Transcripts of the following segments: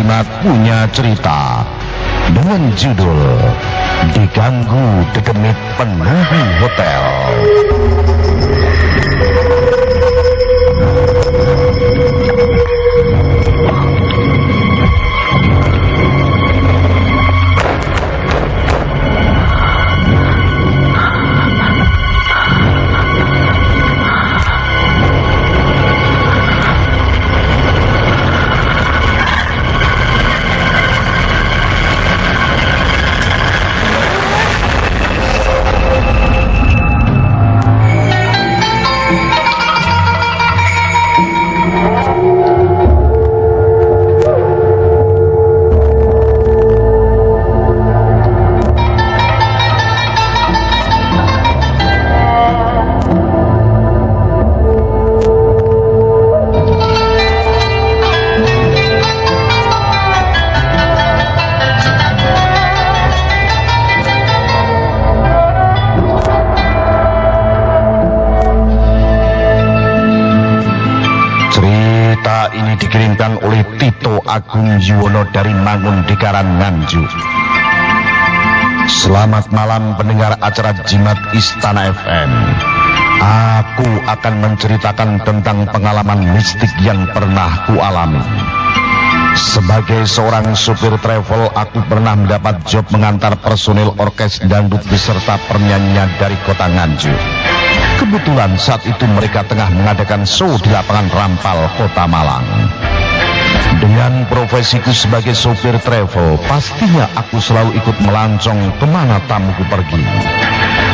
Cimat punya cerita dengan judul Diganggu Degemit Penunggu Hotel. Dikirimkan oleh Tito Agung Yuwono dari Mangun Dikaran Nganjuk. Selamat malam pendengar acara Jimat Istana FM. Aku akan menceritakan tentang pengalaman mistik yang pernah kualami. Sebagai seorang supir travel, aku pernah mendapat job mengantar personil orkes dangdut beserta penyanyinya dari kota Nganjuk. Kebetulan saat itu mereka tengah mengadakan show di lapangan Rampal, Kota Malang. Dengan profesiku sebagai sopir travel, pastinya aku selalu ikut melancong ke mana tamuku pergi.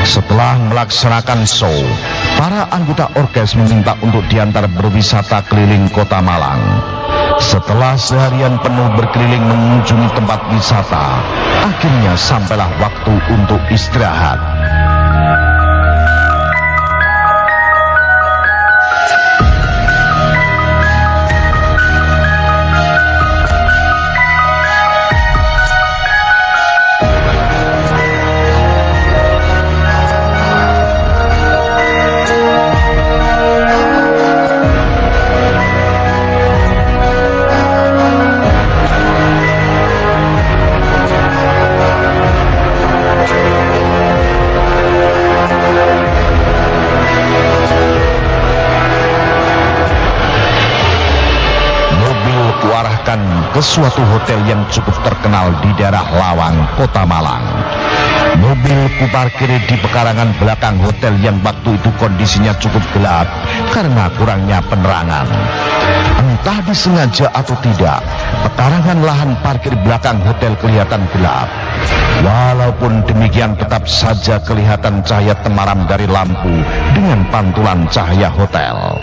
Setelah melaksanakan show, para anggota orkes meminta untuk diantar berwisata keliling kota Malang. Setelah seharian penuh berkeliling mengunjungi tempat wisata, akhirnya sampailah waktu untuk istirahat. Mobil kuarahkan ke suatu hotel yang cukup terkenal di daerah Lawang, Kota Malang. Mobil kuparkir di pekarangan belakang hotel yang waktu itu kondisinya cukup gelap karena kurangnya penerangan. Entah disengaja atau tidak, pekarangan lahan parkir belakang hotel kelihatan gelap. Walaupun demikian tetap saja kelihatan cahaya temaram dari lampu dengan pantulan cahaya hotel.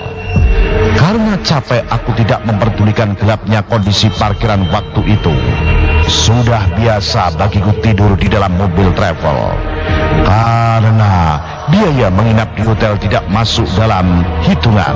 Karena capek aku tidak memperdulikan gelapnya kondisi parkiran waktu itu. Sudah biasa bagiku tidur di dalam mobil travel. Karena biaya menginap di hotel tidak masuk dalam hitungan.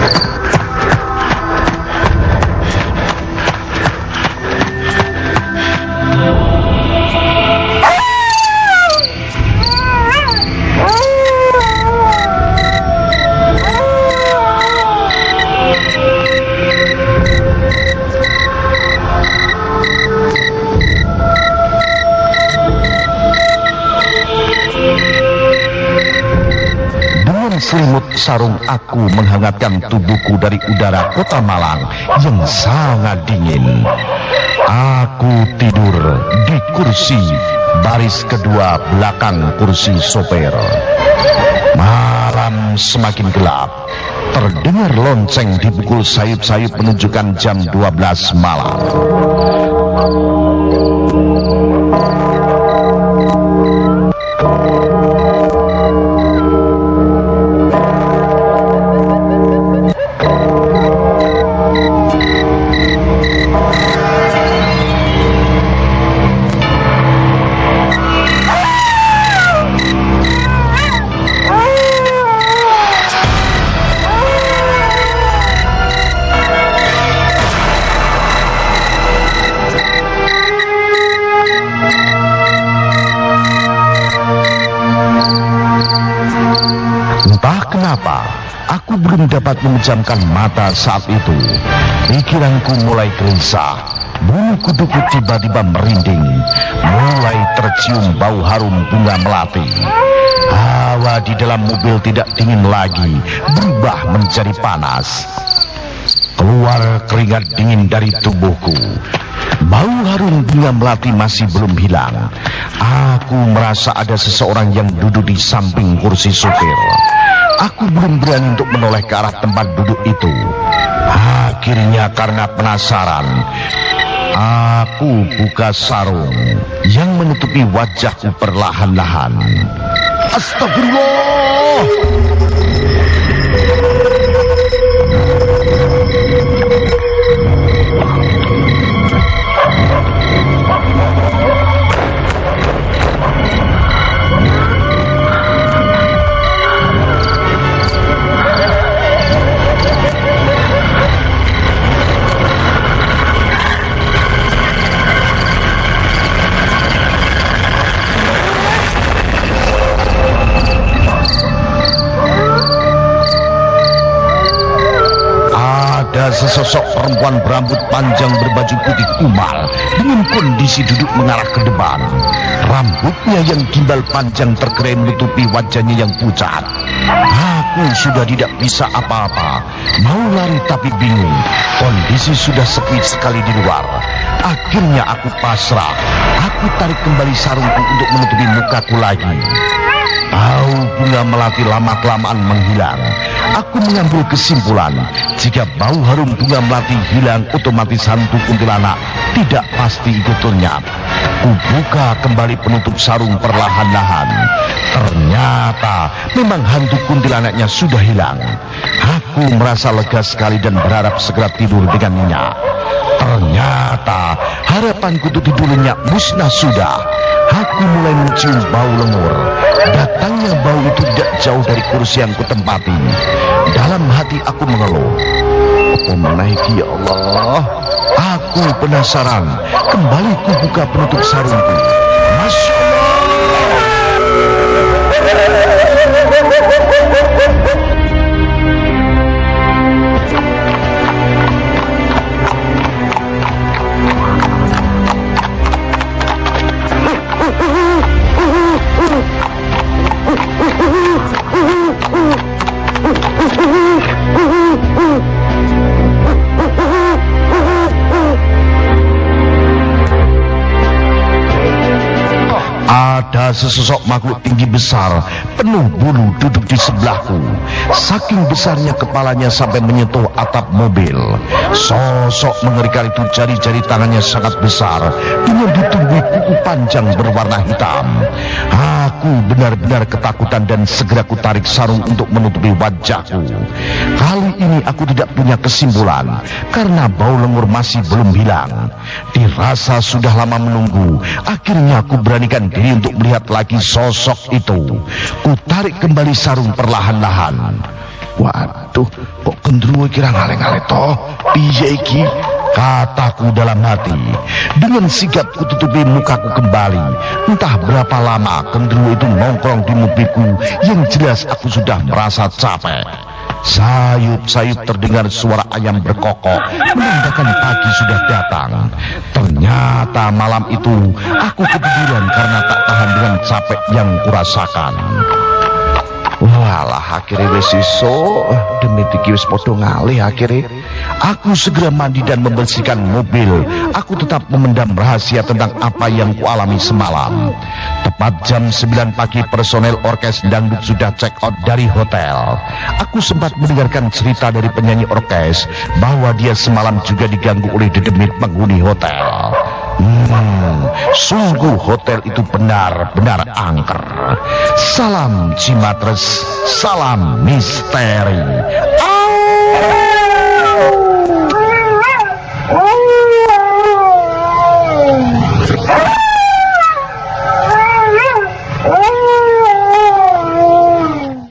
sarung aku menghangatkan tubuhku dari udara kota Malang yang sangat dingin. Aku tidur di kursi baris kedua belakang kursi sopir. Malam semakin gelap. Terdengar lonceng dipukul sayup-sayup menunjukkan jam 12 malam. Memejamkan mata saat itu. Pikiranku mulai gelisah. Bulu kuduku tiba-tiba merinding. Mulai tercium bau harum bunga melati. Hawa di dalam mobil tidak dingin lagi, berubah menjadi panas. Keluar keringat dingin dari tubuhku. Bau harum bunga melati masih belum hilang. Aku merasa ada seseorang yang duduk di samping kursi supir. Aku belum berani untuk menoleh ke arah tempat duduk itu. Akhirnya karena penasaran, aku buka sarung yang menutupi wajahku perlahan-lahan. Astagfirullah! Perempuan berambut panjang berbaju putih kumal dengan kondisi duduk mengarah ke depan. Rambutnya yang gimbal panjang terkerai menutupi wajahnya yang pucat. Aku sudah tidak bisa apa-apa. Mau lari tapi bingung. Kondisi sudah sepi sekali di luar. Akhirnya aku pasrah. Aku tarik kembali sarungku untuk menutupi mukaku lagi. Bau bunga melati lama-kelamaan menghilang. Aku mengambil kesimpulan, jika bau harum bunga melati hilang, otomatis hantu kuntilanak tidak pasti ikut lenyap. Kubuka kembali penutup sarung perlahan-lahan. Ternyata memang hantu kuntilanaknya sudah hilang. Aku merasa lega sekali dan berharap segera tidur dengan nyenyak. Ternyata harapanku untuk tidur lenyap musnah sudah. Aku mulai mencium bau lengur. Datangnya bau itu tidak jauh dari kursi yang kutempati. Dalam hati aku mengeluh. Apa menaiki ya Allah? Aku penasaran. Kembali ku buka penutup sarungku. Masya sesosok makhluk tinggi besar, penuh bulu duduk di sebelahku. Saking besarnya kepalanya sampai menyentuh atap mobil. Sosok mengerikan itu jari-jari tangannya sangat besar dengan ditumbuhi kuku panjang berwarna hitam. Aku benar-benar ketakutan dan segera ku tarik sarung untuk menutupi wajahku. Kali ini aku tidak punya kesimpulan karena bau lengur masih belum hilang. Dirasa sudah lama menunggu, akhirnya aku beranikan diri untuk melihat lagi sosok itu. Ku tarik kembali sarung perlahan-lahan. Waduh, kok gendruwo kira ngale-ngale toh? Piye iki? Kataku dalam hati Dengan sigap kututupi mukaku kembali Entah berapa lama gendruwo itu nongkrong di mobilku Yang jelas aku sudah merasa capek Sayup-sayup terdengar suara ayam berkokok. Menandakan pagi sudah datang. Ternyata malam itu Aku ketiduran karena tak tahan dengan capek yang kurasakan Walah akhirnya wis iso. Demi iki wis padha ngalih akhirnya. Aku segera mandi dan membersihkan mobil. Aku tetap memendam rahasia tentang apa yang kualami semalam. Tepat jam 9 pagi personel orkes dangdut sudah check out dari hotel. Aku sempat mendengarkan cerita dari penyanyi orkes bahwa dia semalam juga diganggu oleh dedemit penghuni hotel. Hmm, sungguh hotel itu benar-benar angker. Salam Cimatres, salam misteri.